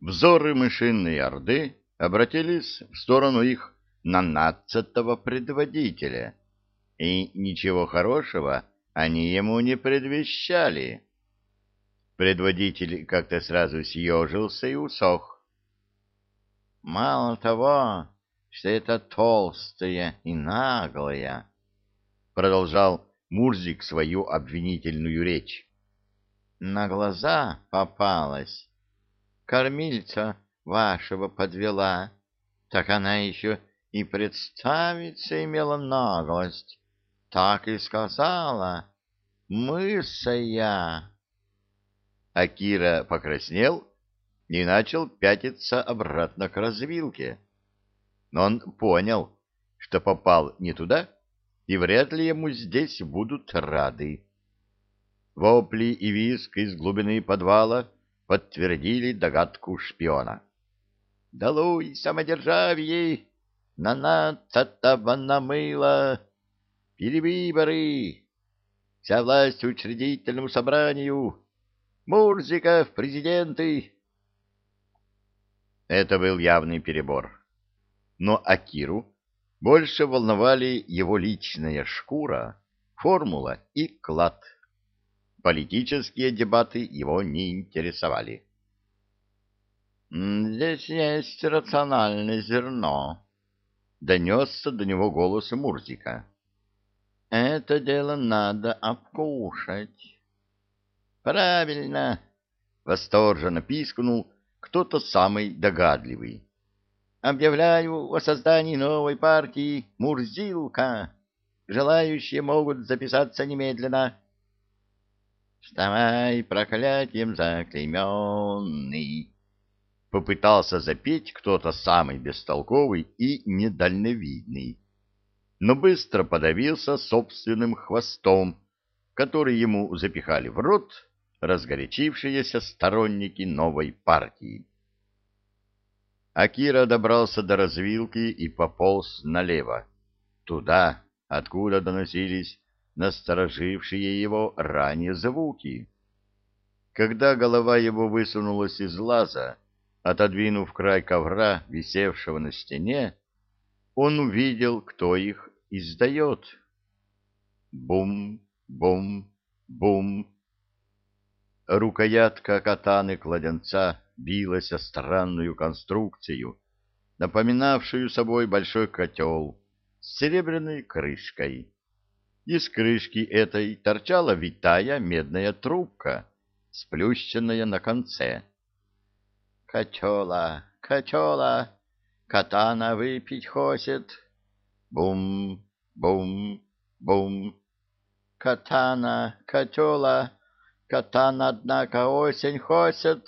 Взоры мышиной орды обратились в сторону их нанадцатого предводителя, и ничего хорошего они ему не предвещали. Предводитель как-то сразу съежился и усох. Мало того, что это толстая и наглая, продолжал Мурзик свою обвинительную речь. На глаза попалась. Кормильца вашего подвела, так она еще и представиться имела наглость. Так и сказала. Мысая. Акира покраснел и начал пятиться обратно к развилке. Но он понял, что попал не туда, и вряд ли ему здесь будут рады. Вопли и визг из глубины подвала подтвердили догадку шпиона. «Долуй самодержавие! На нацатого намыло! Перевыборы! Вся власть учредительному собранию! Мурзика в президенты!» Это был явный перебор. Но Акиру больше волновали его личная шкура, формула и клад. Политические дебаты его не интересовали. «Здесь есть рациональное зерно», — донесся до него голос Мурзика. «Это дело надо обкушать». Правильно, восторженно пискнул кто-то самый догадливый. Объявляю о создании новой партии Мурзилка. Желающие могут записаться немедленно. Вставай, проклятием заклейменный! Попытался запеть кто-то самый бестолковый и недальновидный, но быстро подавился собственным хвостом, который ему запихали в рот разгорячившиеся сторонники новой партии. Акира добрался до развилки и пополз налево, туда, откуда доносились насторожившие его ранее звуки. Когда голова его высунулась из лаза, отодвинув край ковра, висевшего на стене, он увидел, кто их издает. Бум, бум, бум, Рукоятка катаны-кладенца билась о странную конструкцию, напоминавшую собой большой котел с серебряной крышкой. Из крышки этой торчала витая медная трубка, сплющенная на конце. «Котела, котела, катана выпить хочет!» Бум, бум, бум. «Катана, котела, Катан, однако, осень хочет.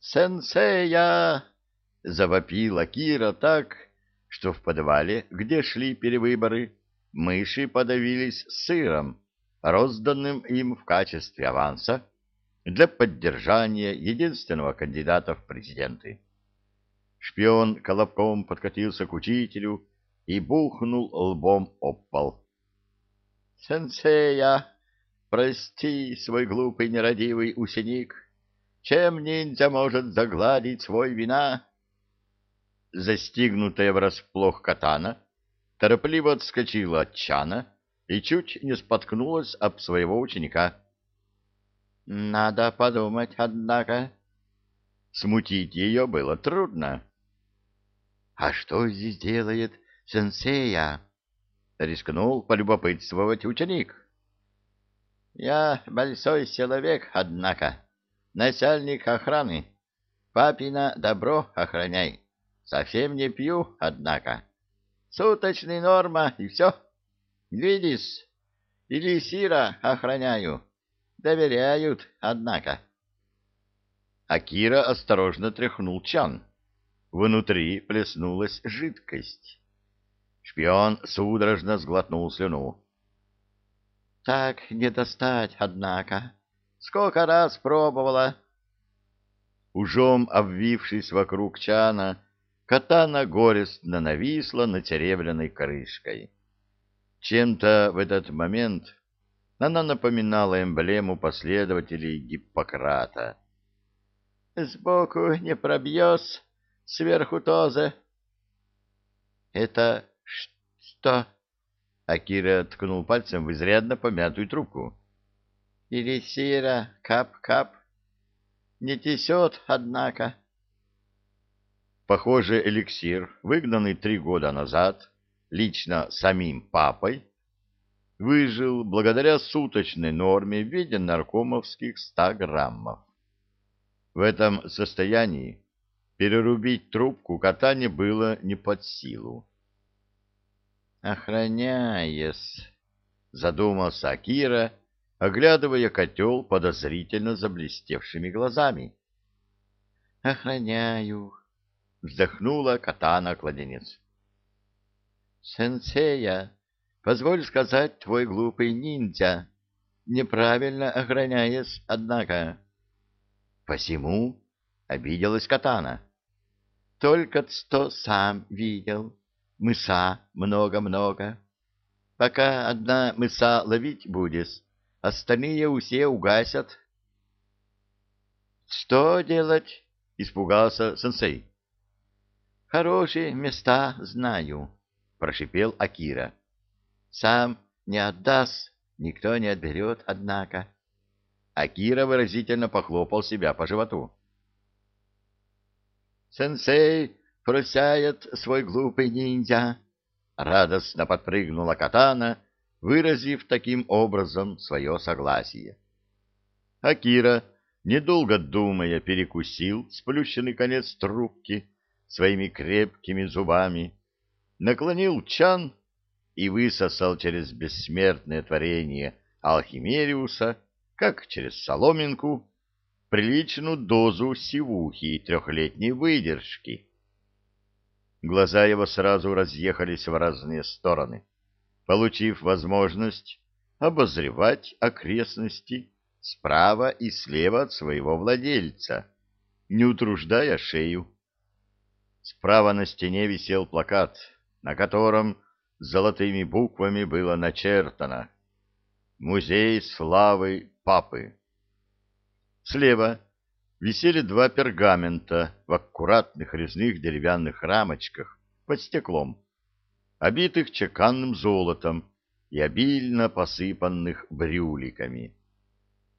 «Сенсея!» — завопила Кира так, что в подвале, где шли перевыборы, мыши подавились сыром, розданным им в качестве аванса для поддержания единственного кандидата в президенты. Шпион колобком подкатился к учителю и бухнул лбом об пол. «Сенсея!» Прости, свой глупый нерадивый ученик, чем ниндзя может загладить свой вина? Застигнутая врасплох катана торопливо отскочила от чана и чуть не споткнулась об своего ученика. Надо подумать, однако. Смутить ее было трудно. — А что здесь делает сенсея? — рискнул полюбопытствовать ученик. Я большой человек, однако. Начальник охраны. Папина добро охраняй. Совсем не пью, однако. Суточный норма, и все. Видишь, или сира охраняю. Доверяют, однако. Акира осторожно тряхнул чан. Внутри плеснулась жидкость. Шпион судорожно сглотнул слюну. Так не достать, однако. Сколько раз пробовала. Ужом обвившись вокруг чана, катана горестно нависла над серебряной крышкой. Чем-то в этот момент она напоминала эмблему последователей Гиппократа. Сбоку не пробьешь, сверху тоже. Это что? Акира ткнул пальцем в изрядно помятую трубку. Или сера, кап-кап. Не тесет, однако. Похоже, эликсир, выгнанный три года назад, лично самим папой, выжил благодаря суточной норме в виде наркомовских 100 граммов. В этом состоянии перерубить трубку катане было не под силу. «Охраняясь», — задумался Акира, оглядывая котел подозрительно заблестевшими глазами. «Охраняю», — вздохнула катана-кладенец. «Сенсея, позволь сказать, твой глупый ниндзя, неправильно охраняясь, однако». «Посему?» — обиделась катана. «Только сто сам видел. Мыса много-много. Пока одна мыса ловить будешь, остальные все угасят». «Что делать?» — испугался сенсей. «Хорошие места знаю», — прошипел Акира. «Сам не отдаст, никто не отберет, однако». Акира выразительно похлопал себя по животу. «Сенсей просяет свой глупый ниндзя!» Радостно подпрыгнула катана, выразив таким образом свое согласие. Акира, недолго думая, перекусил сплющенный конец трубки своими крепкими зубами, наклонил чан и высосал через бессмертное творение Алхимериуса как через соломинку, приличную дозу сивухи и трехлетней выдержки. Глаза его сразу разъехались в разные стороны, получив возможность обозревать окрестности справа и слева от своего владельца, не утруждая шею. Справа на стене висел плакат, на котором золотыми буквами было начертано «Музей славы папы. Слева висели два пергамента в аккуратных резных деревянных рамочках под стеклом, обитых чеканным золотом и обильно посыпанных брюликами.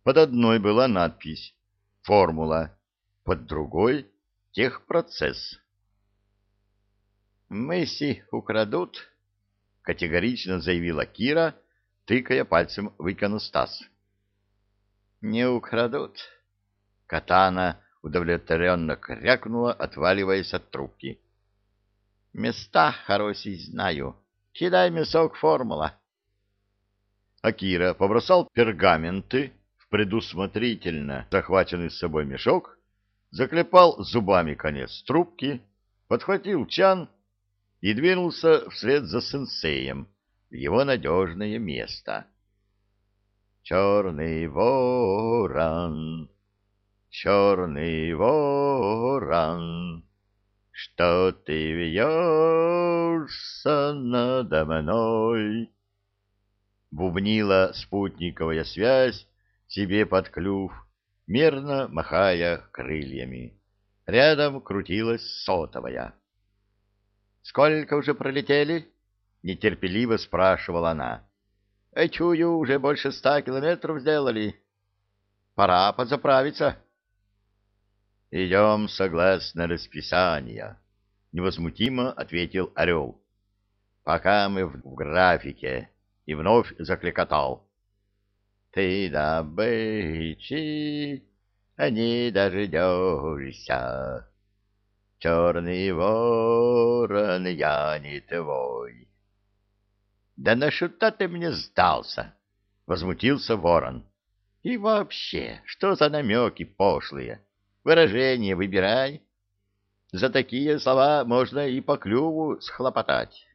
Под одной была надпись «Формула», под другой — «Техпроцесс». «Мыси украдут», — категорично заявила Кира, тыкая пальцем в иконостас не украдут. Катана удовлетворенно крякнула, отваливаясь от трубки. Места хорошие знаю. Кидай мясок формула. Акира побросал пергаменты в предусмотрительно захваченный с собой мешок, заклепал зубами конец трубки, подхватил чан и двинулся вслед за сенсеем в его надежное место. Черный ворон, черный ворон, что ты вьешься надо мной? Бубнила спутниковая связь себе под клюв, мерно махая крыльями. Рядом крутилась сотовая. «Сколько уже пролетели?» — нетерпеливо спрашивала она. Э, чую, уже больше ста километров сделали. Пора подзаправиться. Идем согласно расписанию, невозмутимо ответил Орел. Пока мы в графике, и вновь закликотал. Ты добычи, а не дождешься. Черный ворон, я не твой. Да на шута ты мне сдался, — возмутился ворон. И вообще, что за намеки пошлые? Выражение выбирай. За такие слова можно и по клюву схлопотать.